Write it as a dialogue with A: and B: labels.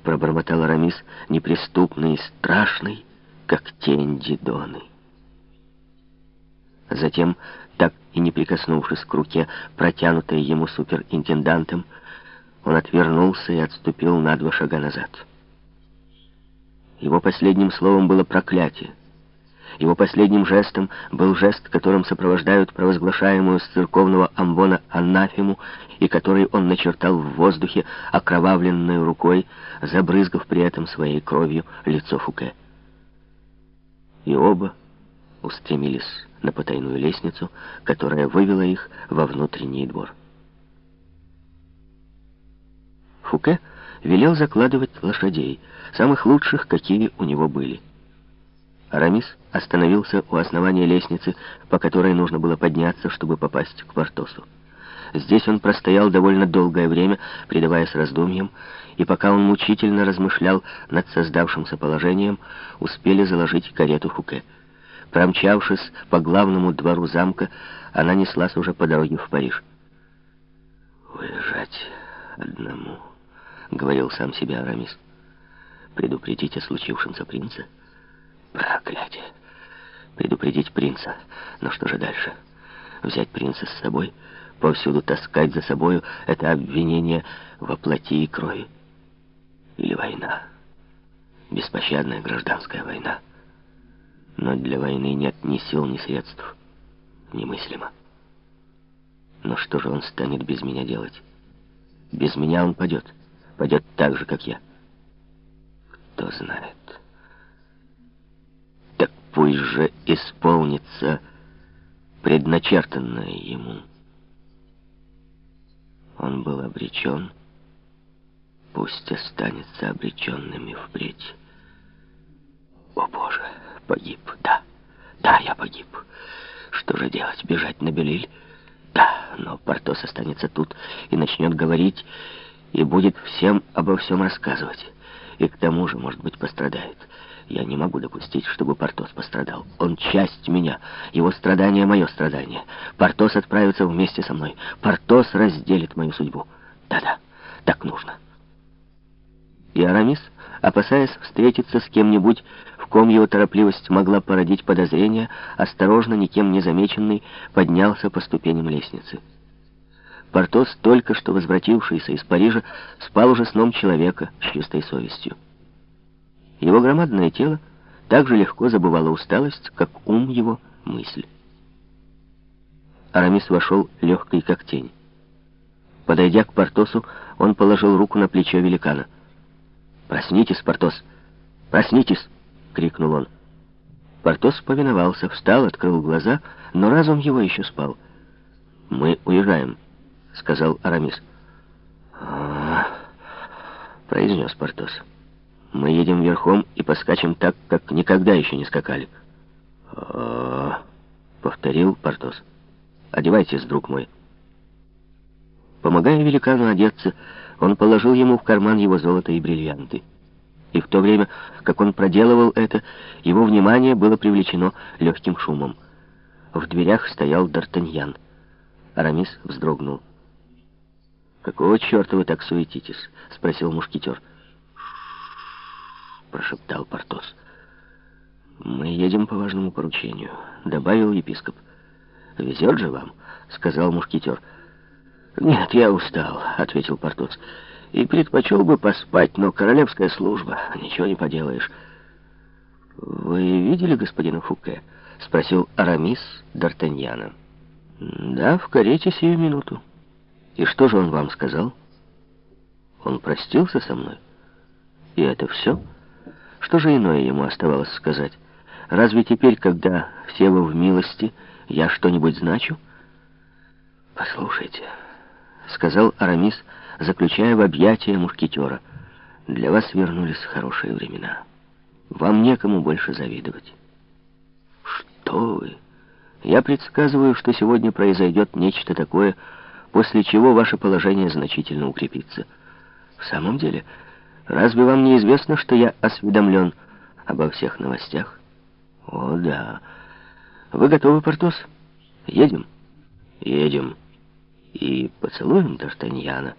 A: — пробормотал Арамис, неприступный и страшный, как тень Дидоны. Затем, так и не прикоснувшись к руке, протянутой ему суперинтендантом, он отвернулся и отступил на два шага назад. Его последним словом было проклятие. Его последним жестом был жест, которым сопровождают провозглашаемую с церковного амвона анафему, и который он начертал в воздухе окровавленной рукой, забрызгав при этом своей кровью лицо Фуке. И оба устремились на потайную лестницу, которая вывела их во внутренний двор. Фуке велел закладывать лошадей, самых лучших, какие у него были. Арамис остановился у основания лестницы, по которой нужно было подняться, чтобы попасть к Портосу. Здесь он простоял довольно долгое время, предаваясь раздумьям, и пока он мучительно размышлял над создавшимся положением, успели заложить карету Фуке. Промчавшись по главному двору замка, она неслась уже по дороге в Париж. «Уезжать одному», — говорил сам себе Арамис. «Предупредить о случившемся принца». Проклятие. Предупредить принца. Но что же дальше? Взять принца с собой, повсюду таскать за собою это обвинение во плоти и крови. Или война. Беспощадная гражданская война. Но для войны нет ни сил, ни средств. Немыслимо. Но что же он станет без меня делать? Без меня он падет. Падет так же, как я. Кто знает пусть же исполнится предначертанное ему. Он был обречен, пусть останется обреченным и впредь. О, Боже, погиб, да, да, я погиб. Что же делать, бежать на Белиль? Да, но Портос останется тут и начнет говорить, и будет всем обо всем рассказывать. И к тому же, может быть, пострадает. Я не могу допустить, чтобы Портос пострадал. Он часть меня. Его страдание — мое страдание. Портос отправится вместе со мной. Портос разделит мою судьбу. Да-да, так нужно. И Арамис, опасаясь встретиться с кем-нибудь, в ком его торопливость могла породить подозрения, осторожно, никем не замеченный, поднялся по ступеням лестницы. Портос, только что возвратившийся из Парижа, спал уже сном человека с чистой совестью. Его громадное тело так же легко забывало усталость, как ум его мысль. Арамис вошел легкий, как тень. Подойдя к Портосу, он положил руку на плечо великана. «Проснитесь, Портос! Проснитесь!» — крикнул он. Портос повиновался, встал, открыл глаза, но разум его еще спал. «Мы уезжаем», — сказал Арамис. «А -а -а произнес Портос. Мы едем верхом и поскачем так, как никогда еще не скакали. А повторил Портос. Одевайтесь, друг мой. Помогая великану одеться, он положил ему в карман его золото и бриллианты. И в то время, как он проделывал это, его внимание было привлечено легким шумом. В дверях стоял Д'Артаньян. Арамис вздрогнул. «Какого черта вы так суетитесь?» — спросил мушкетер. — прошептал Портос. «Мы едем по важному поручению», — добавил епископ. «Везет же вам», — сказал мушкетер. «Нет, я устал», — ответил Портос. «И предпочел бы поспать, но королевская служба, ничего не поделаешь». «Вы видели господина Фуке?» — спросил Арамис Д'Артаньяна. «Да, в карете сию минуту». «И что же он вам сказал?» «Он простился со мной». «И это все?» Что же иное ему оставалось сказать? Разве теперь, когда все вы в милости, я что-нибудь значу? «Послушайте», — сказал Арамис, заключая в объятия мушкетера, «для вас вернулись хорошие времена. Вам некому больше завидовать». «Что вы? Я предсказываю, что сегодня произойдет нечто такое, после чего ваше положение значительно укрепится. В самом деле...» Разве вам не известно, что я осведомлен обо всех новостях? О, да. Вы готовы, Портос? Едем? Едем. И поцелуем Д'Артаньяна.